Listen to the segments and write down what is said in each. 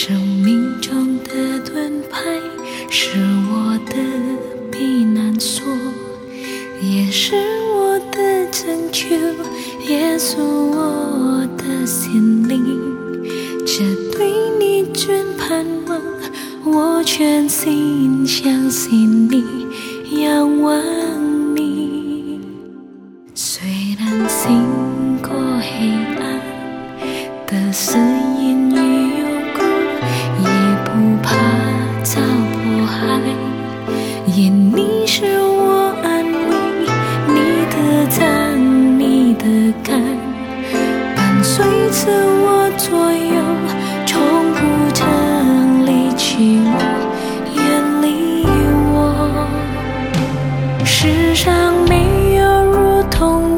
生命中的盾牌是我的避难所，也是我的拯救。耶稣，我的心灵，这对你真盼望，我全心相信你，仰望推着我左右，从不曾离弃我，远离我。世上没有如同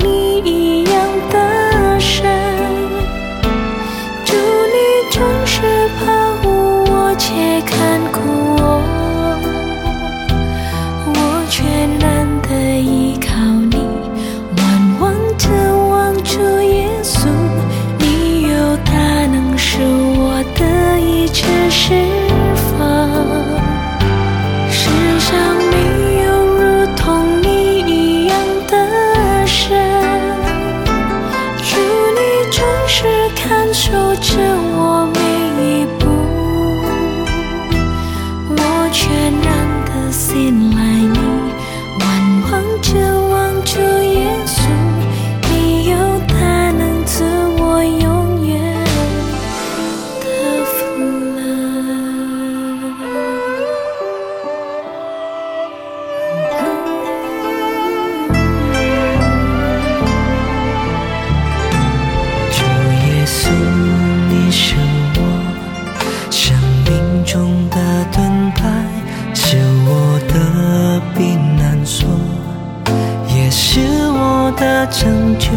释放。世上没有如同你一样的神，主你总是看守着我每一步，我全然的信赖拯救。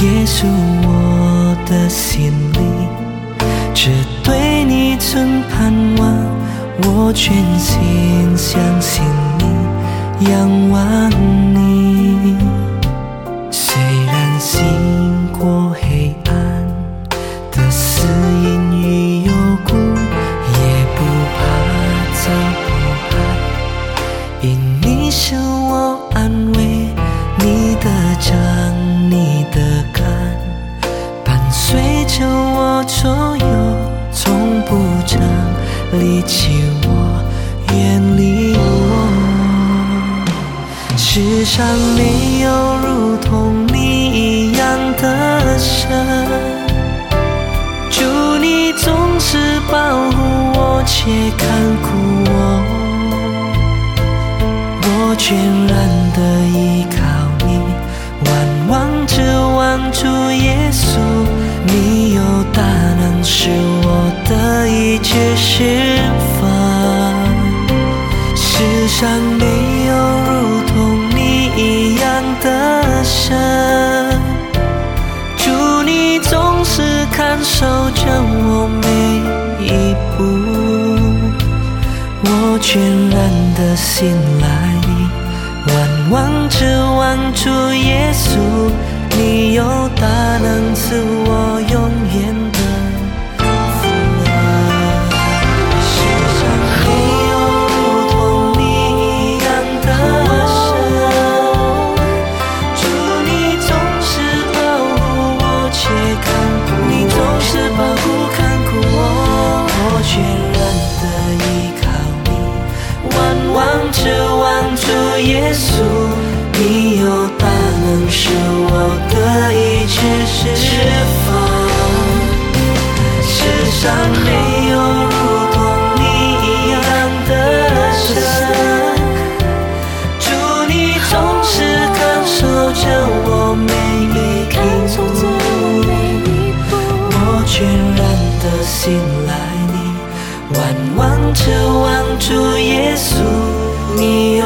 耶稣，我的心里只对你存盼望，我全心相信你，仰望你。虽然经过黑暗的死荫与幽谷，也不怕遭迫害，因你是我安慰，你的所有，从不曾离弃我，远离我。世上没有如同你一样的神，主你总是保护我且看顾我，我全然的依靠你，万望着望主得以致释放。世上没有如同你一样的神，主你总是看守着我每一步，我全然的信赖你，万望着望主耶稣，你有大能赐我永远主耶稣，你有大能使我得以致释放。世上没有如同你一样的神，主你总是感受着我每一步，我全然的信赖你，万望着望主耶稣，你有